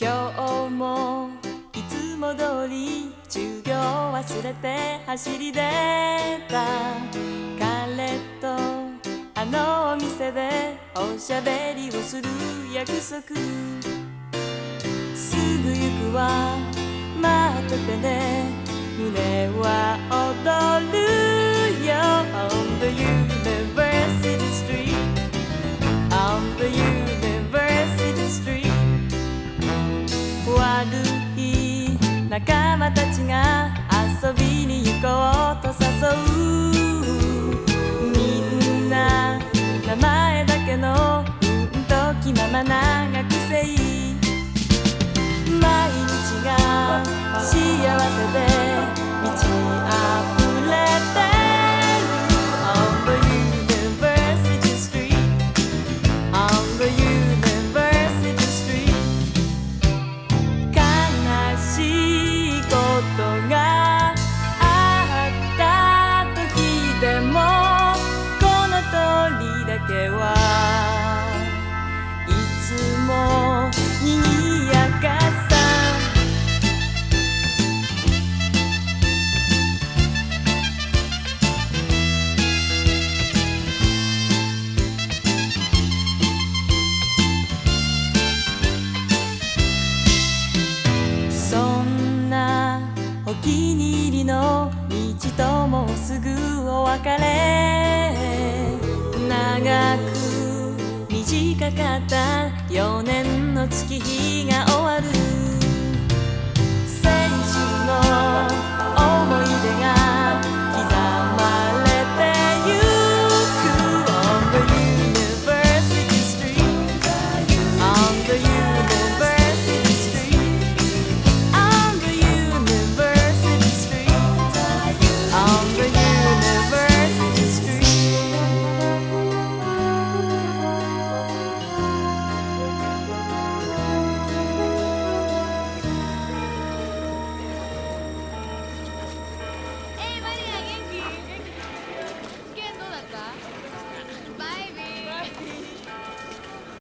今日もいつも通り授業忘れて走り出た。彼とあのお店でおしゃべりをする約束。すぐ行くわ。待っててね。胸は踊る。仲間たちが遊びに行こうと誘う気に入りの道ともうすぐお別れ。長く短かった4年の月日が